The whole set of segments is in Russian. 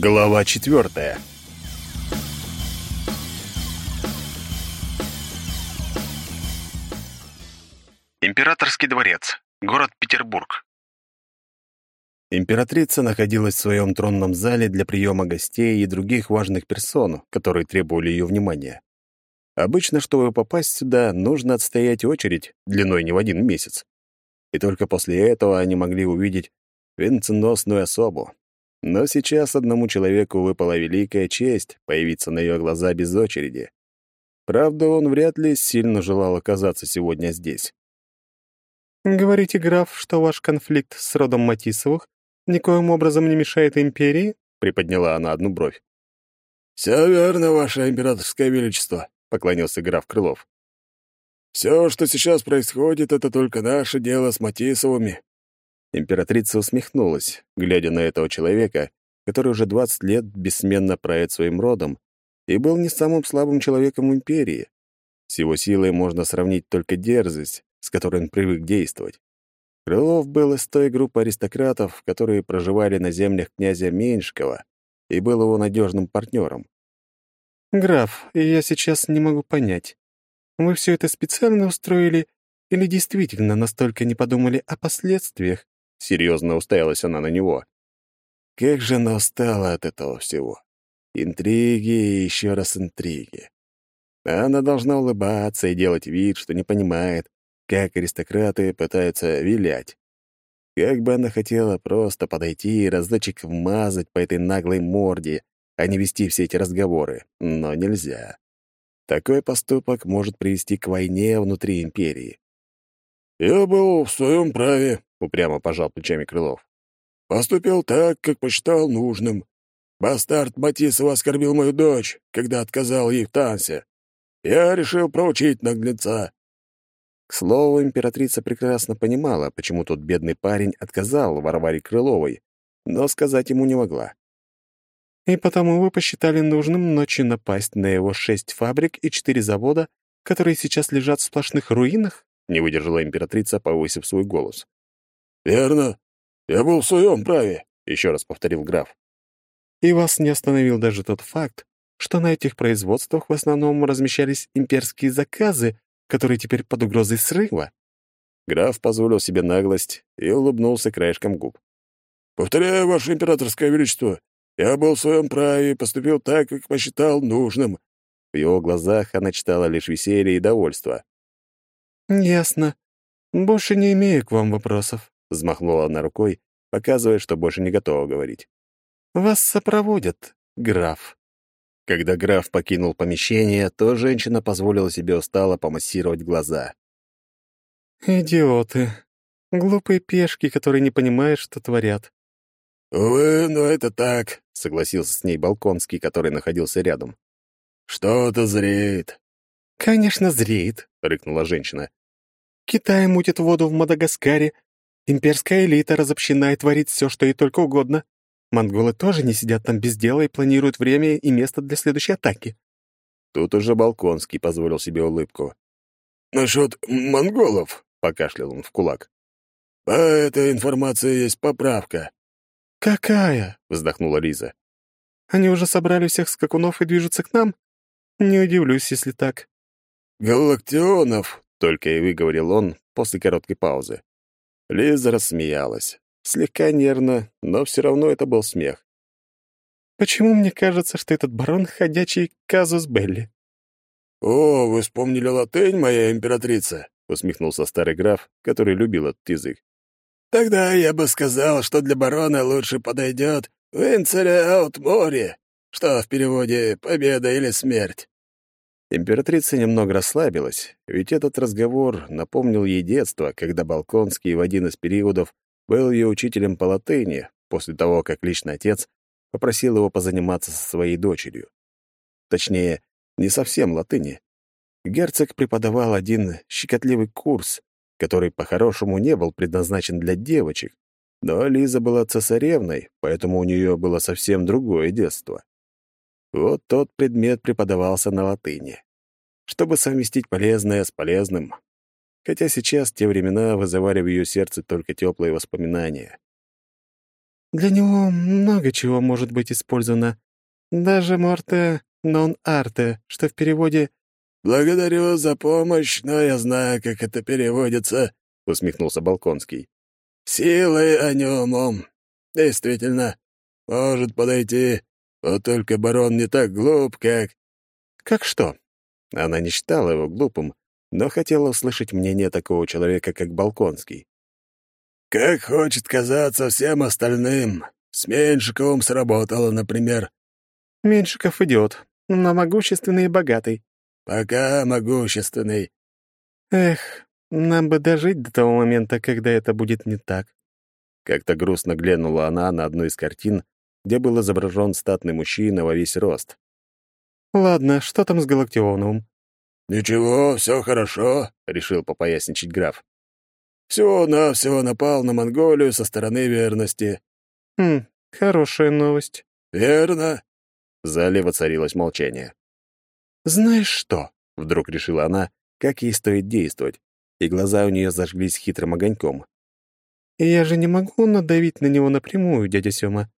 Глава четвертая. Императорский дворец. Город Петербург. Императрица находилась в своем тронном зале для приема гостей и других важных персон, которые требовали ее внимания. Обычно, чтобы попасть сюда, нужно отстоять очередь длиной не в один месяц. И только после этого они могли увидеть венценосную особу, но сейчас одному человеку выпала великая честь появиться на ее глаза без очереди. Правда, он вряд ли сильно желал оказаться сегодня здесь. «Говорите, граф, что ваш конфликт с родом Матисовых никоим образом не мешает империи?» — приподняла она одну бровь. «Все верно, ваше императорское величество», — поклонился граф Крылов. «Все, что сейчас происходит, это только наше дело с Матисовыми. Императрица усмехнулась, глядя на этого человека, который уже 20 лет бессменно правит своим родом и был не самым слабым человеком в империи. С его силой можно сравнить только дерзость, с которой он привык действовать. Крылов был из той группы аристократов, которые проживали на землях князя Меньшкова, и был его надежным партнером. «Граф, я сейчас не могу понять, вы все это специально устроили или действительно настолько не подумали о последствиях?» Серьезно уставилась она на него. Как же она устала от этого всего. Интриги и еще раз интриги. Она должна улыбаться и делать вид, что не понимает, как аристократы пытаются вилять. Как бы она хотела просто подойти и разочек вмазать по этой наглой морде, а не вести все эти разговоры, но нельзя. Такой поступок может привести к войне внутри империи. «Я был в своем праве», упрямо пожал плечами Крылов. Поступил так, как посчитал нужным. Бастард Матисова оскорбил мою дочь, когда отказал ей в танце. Я решил проучить наглеца. К слову, императрица прекрасно понимала, почему тот бедный парень отказал Варваре Крыловой, но сказать ему не могла. «И потому вы посчитали нужным ночью напасть на его шесть фабрик и четыре завода, которые сейчас лежат в сплошных руинах?» — не выдержала императрица, повысив свой голос. «Верно. Я был в своем праве», — еще раз повторил граф. «И вас не остановил даже тот факт, что на этих производствах в основном размещались имперские заказы, которые теперь под угрозой срыва?» Граф позволил себе наглость и улыбнулся краешком губ. «Повторяю, Ваше Императорское Величество, я был в своем праве и поступил так, как посчитал нужным». В его глазах она читала лишь веселье и довольство. «Ясно. Больше не имею к вам вопросов. Взмахнула она рукой, показывая, что больше не готова говорить. «Вас сопроводят, граф». Когда граф покинул помещение, то женщина позволила себе устало помассировать глаза. «Идиоты. Глупые пешки, которые не понимают, что творят». «Увы, но это так», — согласился с ней Балконский, который находился рядом. «Что-то зреет». «Конечно, зреет», — рыкнула женщина. «Китай мутит воду в Мадагаскаре, Имперская элита разобщена и творит все, что ей только угодно. Монголы тоже не сидят там без дела и планируют время и место для следующей атаки. Тут уже Балконский позволил себе улыбку. «Насчет монголов», — покашлял он в кулак. «По этой информации есть поправка». «Какая?» — вздохнула Лиза. «Они уже собрали всех скакунов и движутся к нам? Не удивлюсь, если так». «Галактионов», — только и выговорил он после короткой паузы. Лиза рассмеялась. Слегка нервно, но все равно это был смех. «Почему мне кажется, что этот барон — ходячий казус Белли?» «О, вы вспомнили латынь, моя императрица?» — усмехнулся старый граф, который любил этот язык. «Тогда я бы сказал, что для барона лучше подойдет «Винцере аут море», что в переводе «победа» или «смерть». Императрица немного расслабилась, ведь этот разговор напомнил ей детство, когда Балконский в один из периодов был ее учителем по латыни, после того, как личный отец попросил его позаниматься со своей дочерью. Точнее, не совсем латыни. Герцог преподавал один щекотливый курс, который по-хорошему не был предназначен для девочек, но Лиза была цесаревной, поэтому у нее было совсем другое детство. Вот тот предмет преподавался на латыни, чтобы совместить полезное с полезным. Хотя сейчас те времена вызывали в ее сердце только теплые воспоминания. Для него много чего может быть использовано. Даже «морте нон арте», что в переводе «Благодарю за помощь, но я знаю, как это переводится», — усмехнулся Балконский. «Силой, а не умом. Действительно, может подойти, вот только барон не так глуп, как...» «Как что?» Она не считала его глупым, но хотела услышать мнение такого человека, как Балконский. «Как хочет казаться всем остальным. С Меньшиковым сработало, например». «Меньшиков идиот, но могущественный и богатый». «Пока могущественный». «Эх, нам бы дожить до того момента, когда это будет не так». Как-то грустно глянула она на одну из картин, где был изображен статный мужчина во весь рост. «Ладно, что там с Галактионовым?» «Ничего, все хорошо», — решил попоясничать граф. «Всего-навсего напал на Монголию со стороны верности». «Хм, хорошая новость». «Верно». В зале воцарилось молчание. «Знаешь что?» — вдруг решила она, как ей стоит действовать, и глаза у нее зажглись хитрым огоньком. «Я же не могу надавить на него напрямую, дядя Сёма».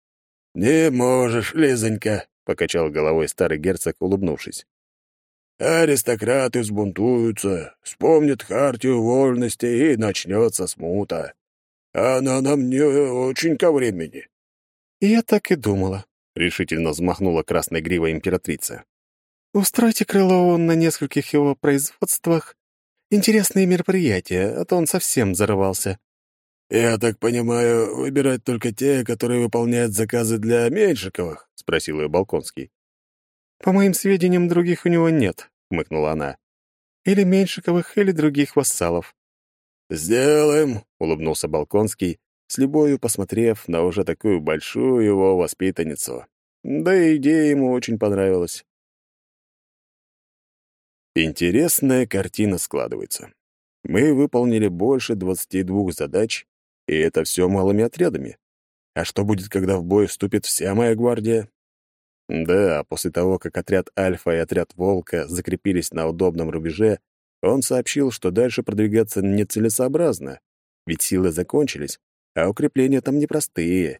«Не можешь, Лизонька», — покачал головой старый герцог, улыбнувшись. «Аристократы взбунтуются, вспомнят хартию вольности, и начнется смута. Она нам не очень ко времени». «Я так и думала», — решительно взмахнула красной гривой императрица. «Устройте Крылову на нескольких его производствах интересные мероприятия, а то он совсем взорвался». «Я так понимаю, выбирать только те, которые выполняют заказы для Меньшиковых?» — спросил ее Балконский. «По моим сведениям, других у него нет», — хмыкнула она. «Или Меньшиковых, или других вассалов». «Сделаем», — улыбнулся Балконский, с любовью посмотрев на уже такую большую его воспитанницу. Да и идея ему очень понравилась. Интересная картина складывается. Мы выполнили больше 22 задач, и это все малыми отрядами. А что будет, когда в бой вступит вся моя гвардия? Да, после того, как отряд Альфа и отряд Волка закрепились на удобном рубеже, он сообщил, что дальше продвигаться нецелесообразно, ведь силы закончились, а укрепления там непростые.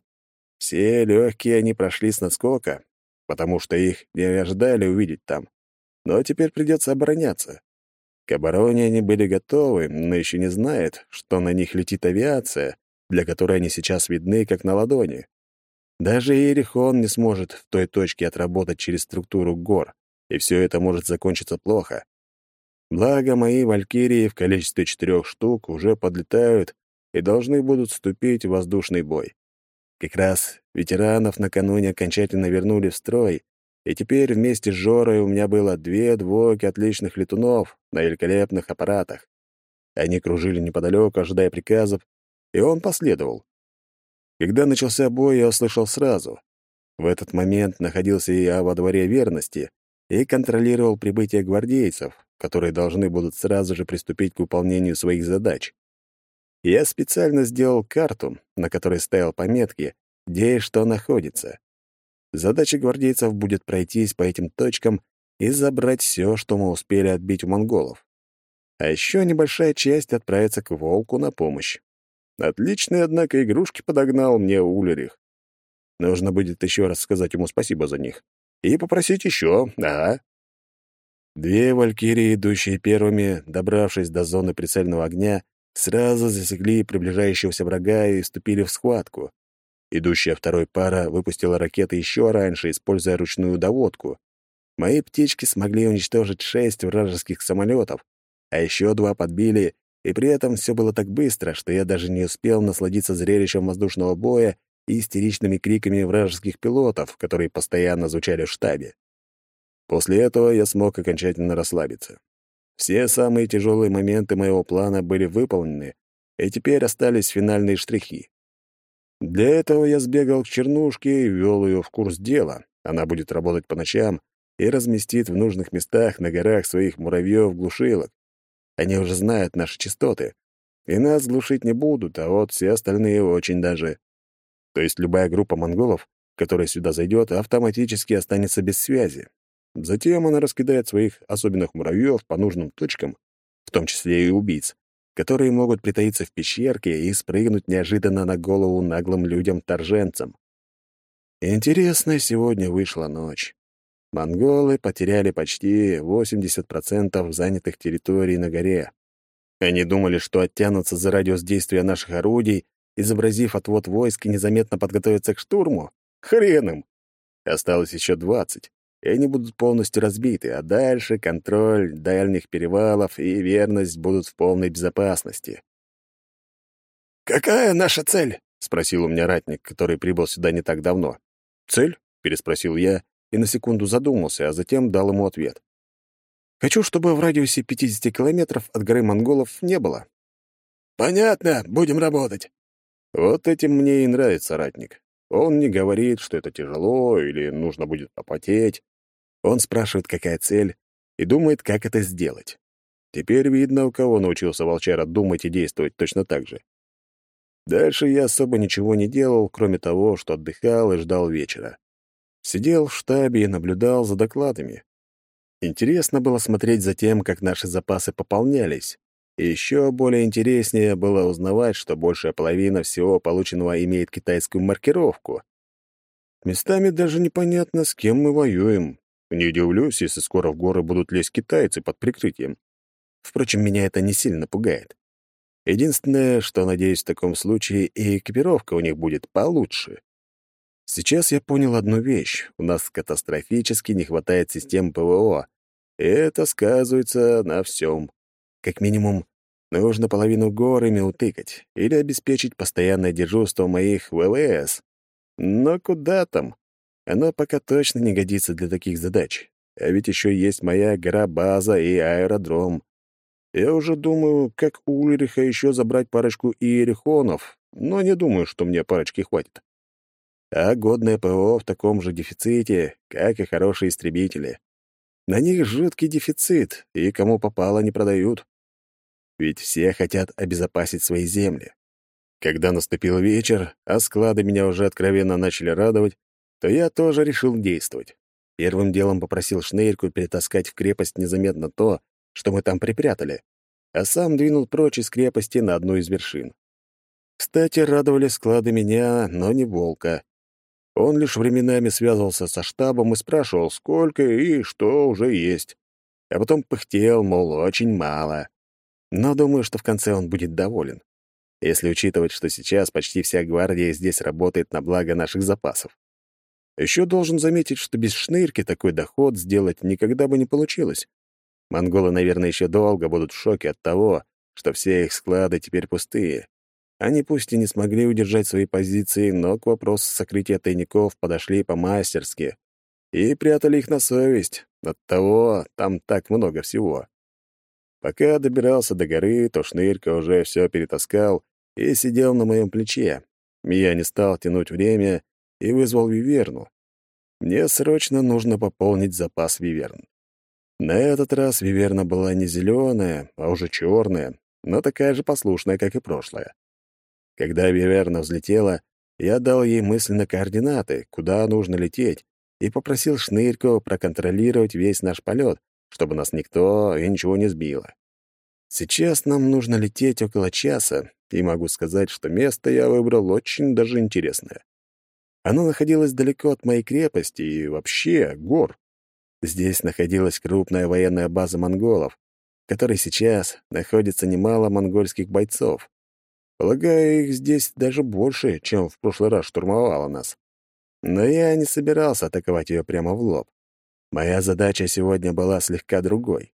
Все легкие они прошли с наскока, потому что их не ожидали увидеть там. Но теперь придется обороняться. К обороне они были готовы, но еще не знают, что на них летит авиация, для которой они сейчас видны как на ладони. Даже Иерихон не сможет в той точке отработать через структуру гор, и все это может закончиться плохо. Благо, мои валькирии в количестве четырех штук уже подлетают и должны будут вступить в воздушный бой. Как раз ветеранов накануне окончательно вернули в строй, и теперь вместе с Жорой у меня было две двойки отличных летунов на великолепных аппаратах. Они кружили неподалеку, ожидая приказов, и он последовал. Когда начался бой, я услышал сразу. В этот момент находился я во дворе верности и контролировал прибытие гвардейцев, которые должны будут сразу же приступить к выполнению своих задач. Я специально сделал карту, на которой ставил пометки, где и что находится. Задача гвардейцев будет пройтись по этим точкам и забрать все, что мы успели отбить у монголов. А еще небольшая часть отправится к волку на помощь. Отличные, однако, игрушки подогнал мне Улерих. Нужно будет еще раз сказать ему спасибо за них. И попросить еще, ага. Две валькирии, идущие первыми, добравшись до зоны прицельного огня, сразу засекли приближающегося врага и вступили в схватку. Идущая второй пара выпустила ракеты еще раньше, используя ручную доводку. Мои птички смогли уничтожить шесть вражеских самолетов, а еще два подбили, и при этом все было так быстро, что я даже не успел насладиться зрелищем воздушного боя и истеричными криками вражеских пилотов, которые постоянно звучали в штабе. После этого я смог окончательно расслабиться. Все самые тяжелые моменты моего плана были выполнены, и теперь остались финальные штрихи. Для этого я сбегал к Чернушке и ввел ее в курс дела. Она будет работать по ночам и разместит в нужных местах на горах своих муравьев-глушилок. Они уже знают наши частоты, и нас глушить не будут, а вот все остальные очень даже. То есть любая группа монголов, которая сюда зайдет, автоматически останется без связи. Затем она раскидает своих особенных муравьев по нужным точкам, в том числе и убийц, которые могут притаиться в пещерке и спрыгнуть неожиданно на голову наглым людям-торженцам. Интересная сегодня вышла ночь. Монголы потеряли почти 80% занятых территорий на горе. Они думали, что оттянутся за радиус действия наших орудий, изобразив отвод войск и незаметно подготовиться к штурму. Хрен им! Осталось еще 20, и они будут полностью разбиты, а дальше контроль дальних перевалов и верность будут в полной безопасности. «Какая наша цель?» — спросил у меня ратник, который прибыл сюда не так давно. «Цель?» — переспросил я и на секунду задумался, а затем дал ему ответ. «Хочу, чтобы в радиусе 50 километров от горы монголов не было». «Понятно, будем работать». Вот этим мне и нравится ратник. Он не говорит, что это тяжело или нужно будет попотеть. Он спрашивает, какая цель, и думает, как это сделать. Теперь видно, у кого научился волчара думать и действовать точно так же. Дальше я особо ничего не делал, кроме того, что отдыхал и ждал вечера. Сидел в штабе и наблюдал за докладами. Интересно было смотреть за тем, как наши запасы пополнялись. И еще более интереснее было узнавать, что большая половина всего полученного имеет китайскую маркировку. Местами даже непонятно, с кем мы воюем, не удивлюсь, если скоро в горы будут лезть китайцы под прикрытием. Впрочем, меня это не сильно пугает. Единственное, что, надеюсь, в таком случае и экипировка у них будет получше. Сейчас я понял одну вещь. У нас катастрофически не хватает систем ПВО. И это сказывается на всем. Как минимум, нужно половину гор ими утыкать или обеспечить постоянное дежурство моих ВВС. Но куда там? Оно пока точно не годится для таких задач. А ведь еще есть моя гора-база и аэродром. Я уже думаю, как у Ульриха еще забрать парочку иерихонов, но не думаю, что мне парочки хватит. А годное ПО в таком же дефиците, как и хорошие истребители. На них жуткий дефицит, и кому попало не продают. Ведь все хотят обезопасить свои земли. Когда наступил вечер, а склады меня уже откровенно начали радовать, то я тоже решил действовать. Первым делом попросил Шнейрку перетаскать в крепость незаметно то, что мы там припрятали, а сам двинул прочь из крепости на одну из вершин. Кстати, радовали склады меня, но не волка. Он лишь временами связывался со штабом и спрашивал, сколько и что уже есть. А потом пыхтел, мол, очень мало. Но думаю, что в конце он будет доволен. Если учитывать, что сейчас почти вся гвардия здесь работает на благо наших запасов. Еще должен заметить, что без шнырки такой доход сделать никогда бы не получилось. Монголы, наверное, еще долго будут в шоке от того, что все их склады теперь пустые. Они пусть и не смогли удержать свои позиции, но к вопросу сокрытия тайников подошли по-мастерски и прятали их на совесть. Оттого там так много всего. Пока добирался до горы, то Шнырька уже все перетаскал и сидел на моем плече. Я не стал тянуть время и вызвал Виверну. Мне срочно нужно пополнить запас Виверн. На этот раз Виверна была не зеленая, а уже черная, но такая же послушная, как и прошлая. Когда Виверна взлетела, я дал ей мысленно координаты, куда нужно лететь, и попросил Шнырьку проконтролировать весь наш полет, чтобы нас никто и ничего не сбило. Сейчас нам нужно лететь около часа, и могу сказать, что место я выбрал очень даже интересное. Оно находилось далеко от моей крепости и вообще гор. Здесь находилась крупная военная база монголов, в которой сейчас находится немало монгольских бойцов. Полагаю, их здесь даже больше, чем в прошлый раз штурмовала нас. Но я не собирался атаковать ее прямо в лоб. Моя задача сегодня была слегка другой.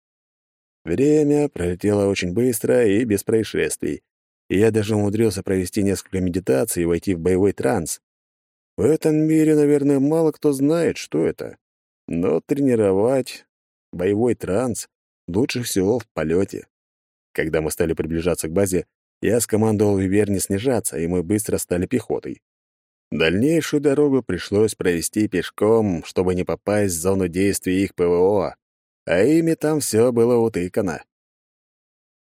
Время пролетело очень быстро и без происшествий, и я даже умудрился провести несколько медитаций и войти в боевой транс. В этом мире, наверное, мало кто знает, что это. Но тренировать боевой транс лучше всего в полете. Когда мы стали приближаться к базе, я скомандовал Вивер не снижаться, и мы быстро стали пехотой. Дальнейшую дорогу пришлось провести пешком, чтобы не попасть в зону действия их ПВО, а ими там все было утыкано.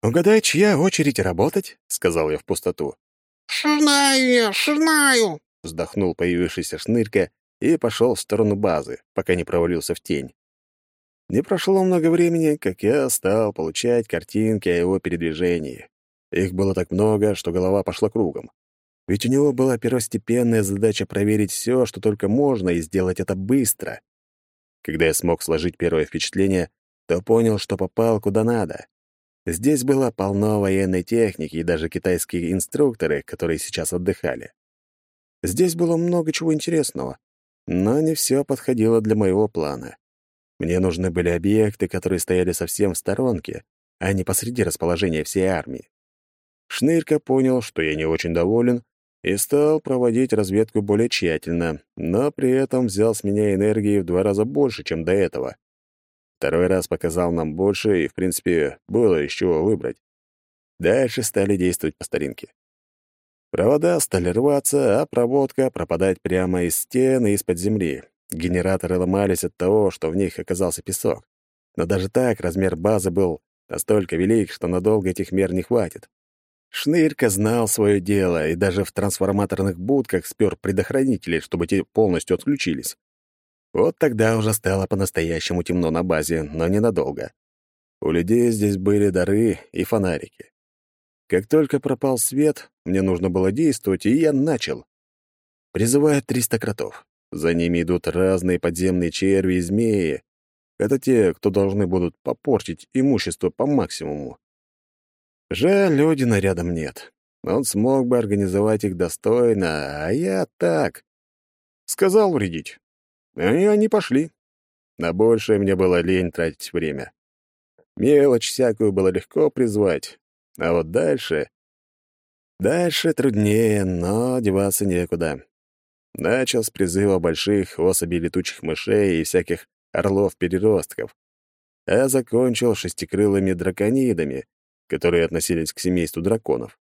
«Угадай, чья очередь работать?» — сказал я в пустоту. «Шнаю я, шнаю!» Вздохнул появившийся шнырька и пошел в сторону базы, пока не провалился в тень. Не прошло много времени, как я стал получать картинки о его передвижении. Их было так много, что голова пошла кругом. Ведь у него была первостепенная задача проверить все, что только можно, и сделать это быстро. Когда я смог сложить первое впечатление, то понял, что попал куда надо. Здесь было полно военной техники и даже китайские инструкторы, которые сейчас отдыхали. Здесь было много чего интересного, но не все подходило для моего плана. Мне нужны были объекты, которые стояли совсем в сторонке, а не посреди расположения всей армии. Шнырька понял, что я не очень доволен, и стал проводить разведку более тщательно, но при этом взял с меня энергии в два раза больше, чем до этого. Второй раз показал нам больше, и, в принципе, было из чего выбрать. Дальше стали действовать по старинке. Провода стали рваться, а проводка пропадать прямо из стены из-под земли. Генераторы ломались от того, что в них оказался песок. Но даже так размер базы был настолько велик, что надолго этих мер не хватит. Шнырька знал свое дело и даже в трансформаторных будках спер предохранители, чтобы те полностью отключились. Вот тогда уже стало по-настоящему темно на базе, но ненадолго. У людей здесь были дары и фонарики. Как только пропал свет, мне нужно было действовать, и я начал. Призываю 300 кротов. За ними идут разные подземные черви и змеи. Это те, кто должны будут попортить имущество по максимуму. Жаль, Одина рядом нет. Он смог бы организовать их достойно, а я так. Сказал вредить. И они пошли. На большее мне было лень тратить время. Мелочь всякую было легко призвать. А вот дальше... Дальше труднее, но деваться некуда. Начал с призыва больших особей летучих мышей и всяких орлов-переростков, а закончил шестикрылыми драконидами, которые относились к семейству драконов,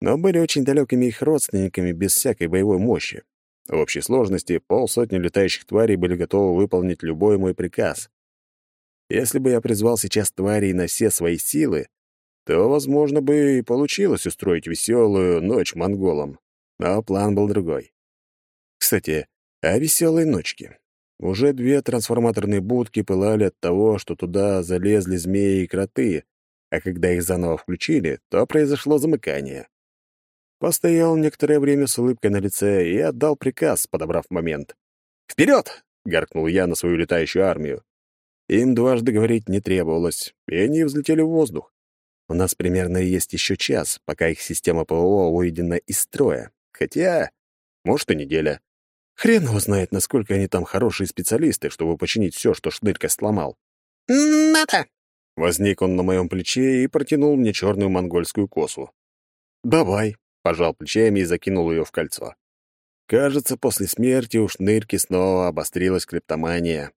но были очень далекими их родственниками без всякой боевой мощи. В общей сложности полсотни летающих тварей были готовы выполнить любой мой приказ. Если бы я призвал сейчас тварей на все свои силы, то, возможно, бы и получилось устроить веселую ночь монголам. Но план был другой. Кстати, о веселой ночке. Уже две трансформаторные будки пылали от того, что туда залезли змеи и кроты, а когда их заново включили, то произошло замыкание. Постоял некоторое время с улыбкой на лице и отдал приказ, подобрав момент. «Вперед!» — гаркнул я на свою летающую армию. Им дважды говорить не требовалось, и они взлетели в воздух. У нас примерно есть еще час, пока их система ПВО выведена из строя. Хотя, может, и неделя. Хрен его знает, насколько они там хорошие специалисты, чтобы починить все, что Шнырька сломал. «Надо!» Возник он на моем плече и протянул мне черную монгольскую косу. «Давай», — пожал плечами и закинул ее в кольцо. Кажется, после смерти у шнырки снова обострилась криптомания.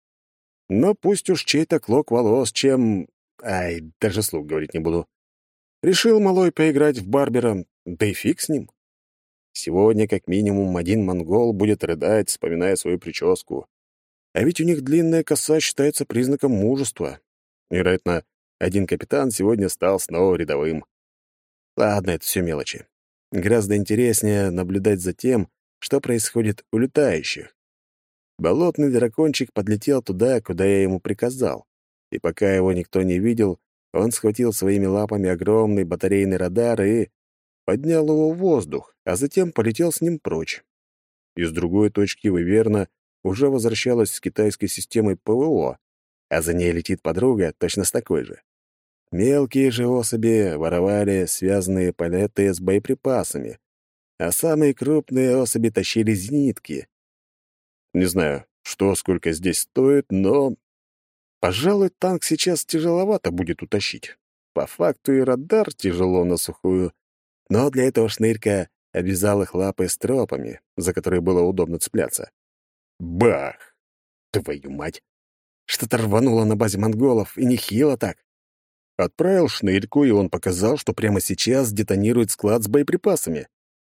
Но пусть уж чей-то клок волос, чем... Ай, даже слух говорить не буду. Решил малой поиграть в Барбера, да и фиг с ним. Сегодня как минимум один монгол будет рыдать, вспоминая свою прическу. А ведь у них длинная коса считается признаком мужества. Вероятно, один капитан сегодня стал снова рядовым. Ладно, это все мелочи. Гораздо интереснее наблюдать за тем, что происходит у летающих. Болотный дракончик подлетел туда, куда я ему приказал, и пока его никто не видел, он схватил своими лапами огромный батарейный радар и поднял его в воздух, а затем полетел с ним прочь. Из другой точки Выверна уже возвращалась с китайской системой ПВО, а за ней летит подруга точно с такой же. Мелкие же особи воровали связанные палеты с боеприпасами, а самые крупные особи тащили зенитки. Не знаю, что сколько здесь стоит, но... Пожалуй, танк сейчас тяжеловато будет утащить. По факту и радар тяжело на сухую, но для этого шнырька обвязал их лапы стропами, за которые было удобно цепляться. Бах! Твою мать! Что-то рвануло на базе монголов, и нехило так. Отправил шнырьку, и он показал, что прямо сейчас детонирует склад с боеприпасами.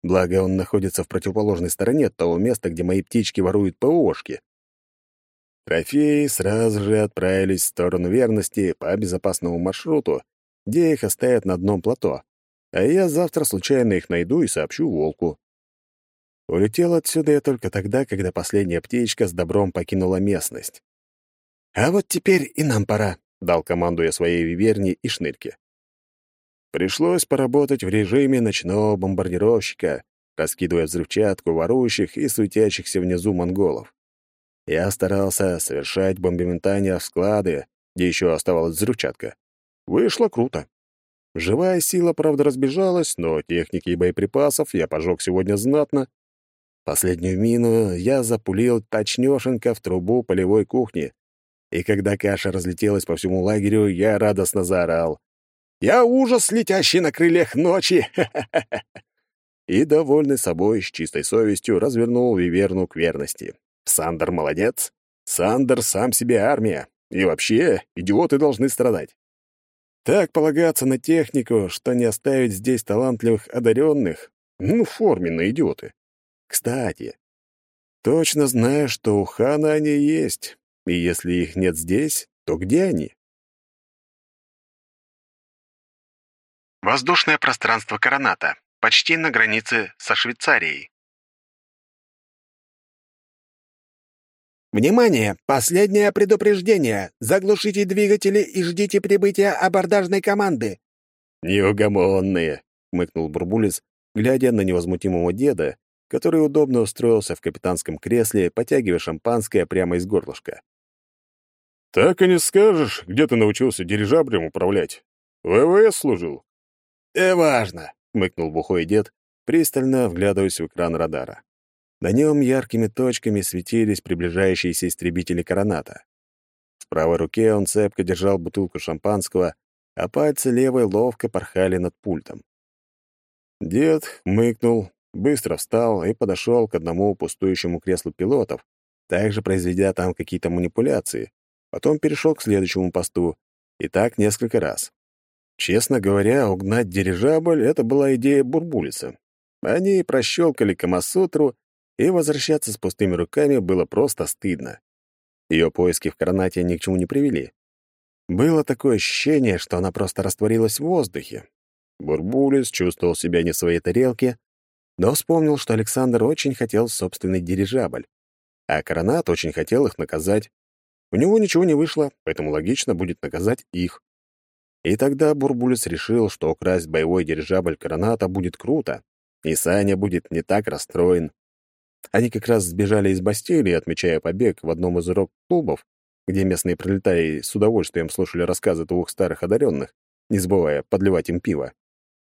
Благо, он находится в противоположной стороне от того места, где мои птички воруют ПОшки. Трофеи сразу же отправились в сторону верности по безопасному маршруту, где их оставят на одном плато. А я завтра случайно их найду и сообщу волку. Улетел отсюда я только тогда, когда последняя птичка с добром покинула местность. «А вот теперь и нам пора», — дал команду я своей виверне и шнырьке. Пришлось поработать в режиме ночного бомбардировщика, раскидывая взрывчатку ворующих и суетящихся внизу монголов. Я старался совершать бомбометания в склады, где еще оставалась взрывчатка. Вышло круто. Живая сила, правда, разбежалась, но техники и боеприпасов я пожег сегодня знатно. Последнюю мину я запулил точнёшенько в трубу полевой кухни, и когда каша разлетелась по всему лагерю, я радостно заорал. «Я ужас, летящий на крыльях ночи!» И, довольный собой, с чистой совестью, развернул Виверну к верности. Сандер молодец. Сандер сам себе армия. И вообще, идиоты должны страдать. Так полагаться на технику, что не оставить здесь талантливых одаренных, ну, форменные идиоты. Кстати, точно знаю, что у хана они есть, и если их нет здесь, то где они? Воздушное пространство Короната, почти на границе со Швейцарией. «Внимание! Последнее предупреждение! Заглушите двигатели и ждите прибытия абордажной команды!» «Неугомонные!» — мыкнул Бурбулис, глядя на невозмутимого деда, который удобно устроился в капитанском кресле, потягивая шампанское прямо из горлышка. «Так и не скажешь, где ты научился дирижаблем управлять. ВВС служил?» «Э, важно!» — мыкнул бухой дед, пристально вглядываясь в экран радара. На нем яркими точками светились приближающиеся истребители Короната. В правой руке он цепко держал бутылку шампанского, а пальцы левой ловко порхали над пультом. Дед хмыкнул, быстро встал и подошел к одному пустующему креслу пилотов, также произведя там какие-то манипуляции. Потом перешел к следующему посту, и так несколько раз. Честно говоря, угнать дирижабль — это была идея Бурбулиса. Они прощелкали Камасутру и возвращаться с пустыми руками было просто стыдно. Ее поиски в Коронате ни к чему не привели. Было такое ощущение, что она просто растворилась в воздухе. Бурбулис чувствовал себя не в своей тарелке, но вспомнил, что Александр очень хотел собственный дирижабль, а Коронат очень хотел их наказать. У него ничего не вышло, поэтому логично будет наказать их. И тогда Бурбулис решил, что украсть боевой дирижабль Короната будет круто, и Саня будет не так расстроен. Они как раз сбежали из Бастилии, отмечая побег в одном из рок-клубов, где местные пролетарии с удовольствием слушали рассказы двух старых одаренных, не забывая подливать им пиво.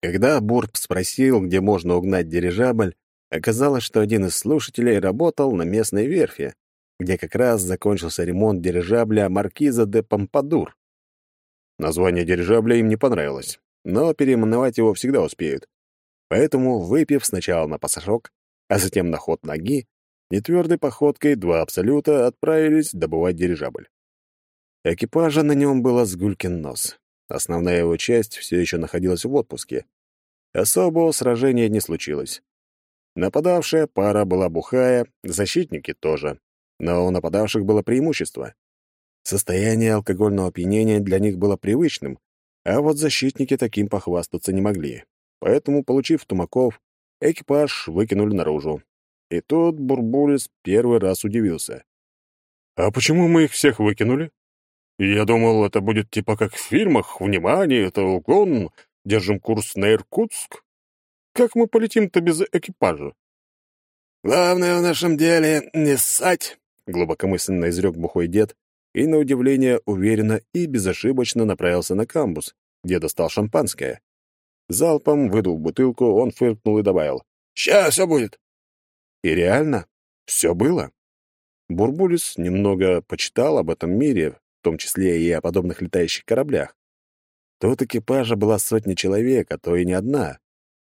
Когда Бурб спросил, где можно угнать дирижабль, оказалось, что один из слушателей работал на местной верфи, где как раз закончился ремонт дирижабля «Маркиза де Помпадур». Название дирижабля им не понравилось, но переименовать его всегда успеют. Поэтому, выпив сначала на пасашок, а затем на ход ноги, нетвердой походкой два абсолюта отправились добывать дирижабль. Экипажа на нем было с гулькин нос. Основная его часть все еще находилась в отпуске. Особого сражения не случилось. Нападавшая пара была бухая, защитники тоже. Но у нападавших было преимущество. Состояние алкогольного опьянения для них было привычным, а вот защитники таким похвастаться не могли. Поэтому, получив тумаков, Экипаж выкинули наружу. И тут Бурбулис первый раз удивился. «А почему мы их всех выкинули? Я думал, это будет типа как в фильмах. Внимание, это угон. Держим курс на Иркутск. Как мы полетим-то без экипажа?» «Главное в нашем деле не ссать», — глубокомысленно изрек бухой дед, и, на удивление, уверенно и безошибочно направился на камбус, где достал шампанское. Залпом, выдул бутылку, он фыркнул и добавил. «Сейчас все будет!» И реально, все было. Бурбулис немного почитал об этом мире, в том числе и о подобных летающих кораблях. Тут экипажа была сотня человек, а то и не одна.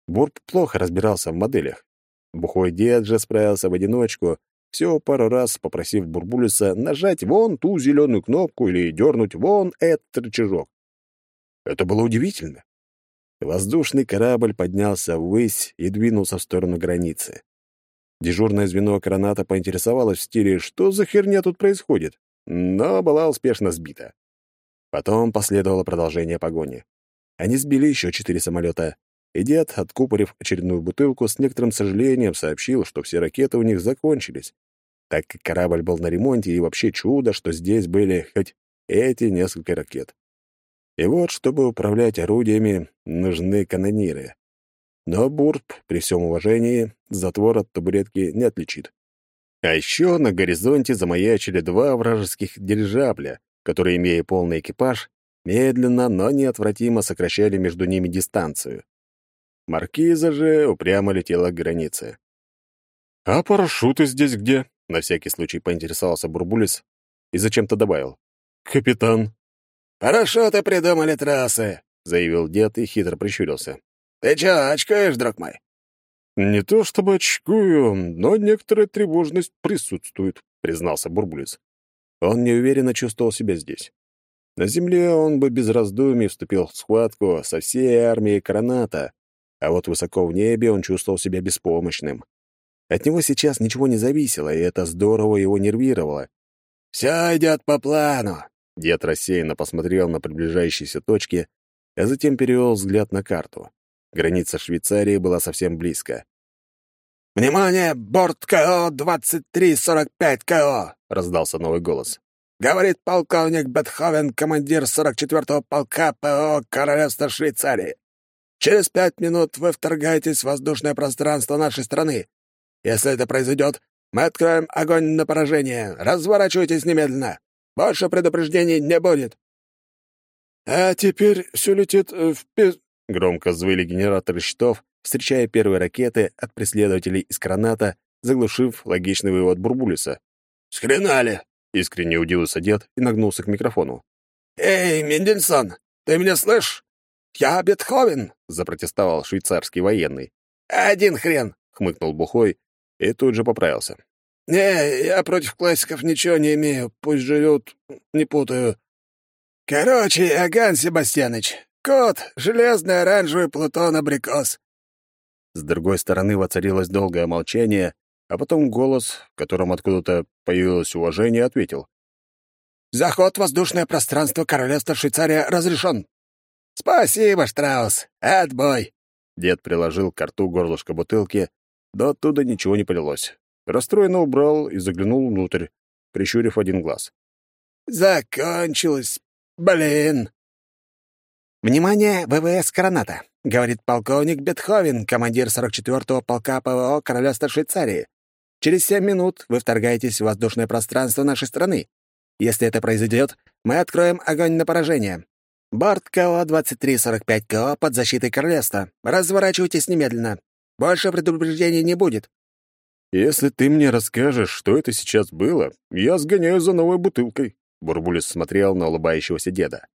Бурб плохо разбирался в моделях. Бухой дед же справился в одиночку, всего пару раз попросив Бурбулиса нажать вон ту зеленую кнопку или дернуть вон этот рычажок. Это было удивительно. Воздушный корабль поднялся ввысь и двинулся в сторону границы. Дежурное звено Кроната поинтересовалось в стиле «Что за херня тут происходит?», но была успешно сбита. Потом последовало продолжение погони. Они сбили еще четыре самолета, и дед, откупорив очередную бутылку, с некоторым сожалением сообщил, что все ракеты у них закончились, так как корабль был на ремонте, и вообще чудо, что здесь были хоть эти несколько ракет. И вот, чтобы управлять орудиями, нужны канониры. Но Бурб, при всем уважении, затвор от табуретки не отличит. А еще на горизонте замаячили два вражеских дирижабля, которые, имея полный экипаж, медленно, но неотвратимо сокращали между ними дистанцию. Маркиза же упрямо летела к границе. «А парашюты здесь где?» — на всякий случай поинтересовался Бурбулис и зачем-то добавил. «Капитан». «Парашюты придумали трассы», — заявил дед и хитро прищурился. «Ты чё, очкаешь, друг мой?» «Не то чтобы очкую, но некоторая тревожность присутствует», — признался Бурбулис. Он неуверенно чувствовал себя здесь. На земле он бы без раздумий вступил в схватку со всей армией Краната, а вот высоко в небе он чувствовал себя беспомощным. От него сейчас ничего не зависело, и это здорово его нервировало. «Все идет по плану!» Дед рассеянно посмотрел на приближающиеся точки, а затем перевел взгляд на карту. Граница Швейцарии была совсем близко. «Внимание! Борт КО-2345 КО!» — раздался новый голос. «Говорит полковник Бетховен, командир 44-го полка ПО Королевства Швейцарии. Через пять минут вы вторгаетесь в воздушное пространство нашей страны. Если это произойдет, мы откроем огонь на поражение. Разворачивайтесь немедленно. Больше предупреждений не будет». «А теперь все летит в пи...» Громко взвыли генераторы щитов, встречая первые ракеты от преследователей из граната, заглушив логичный вывод Бурбулиса. «Схренали!» — искренне удивился дед и нагнулся к микрофону. «Эй, Мендельсон, ты меня слышишь? Я Бетховен!» — запротестовал швейцарский военный. «Один хрен!» — хмыкнул Бухой и тут же поправился. «Не, я против классиков ничего не имею. Пусть живут, не путаю. Короче, Аган Себастьяныч, кот, железный, оранжевый, Плутон, абрикос. С другой стороны воцарилось долгое молчание, а потом голос, в котором откуда-то появилось уважение, ответил. «Заход в воздушное пространство Королевства Швейцария разрешен». «Спасибо, Штраус. Отбой!» Дед приложил к рту горлышко бутылки, но оттуда ничего не полилось. Расстроенно убрал и заглянул внутрь, прищурив один глаз. «Закончилось. Блин!» «Внимание, ВВС Граната!» — говорит полковник Бетховен, командир 44-го полка ПВО Королевства Швейцарии. «Через семь минут вы вторгаетесь в воздушное пространство нашей страны. Если это произойдет, мы откроем огонь на поражение. Борт КО-2345 КО под защитой королевства. Разворачивайтесь немедленно. Больше предупреждений не будет». «Если ты мне расскажешь, что это сейчас было, я сгоняю за новой бутылкой», — Бурбулис смотрел на улыбающегося деда.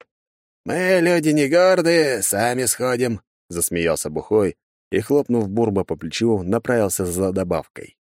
«Мы люди не гордые, сами сходим», — засмеялся Бухой и, хлопнув Бурба по плечу, направился за добавкой.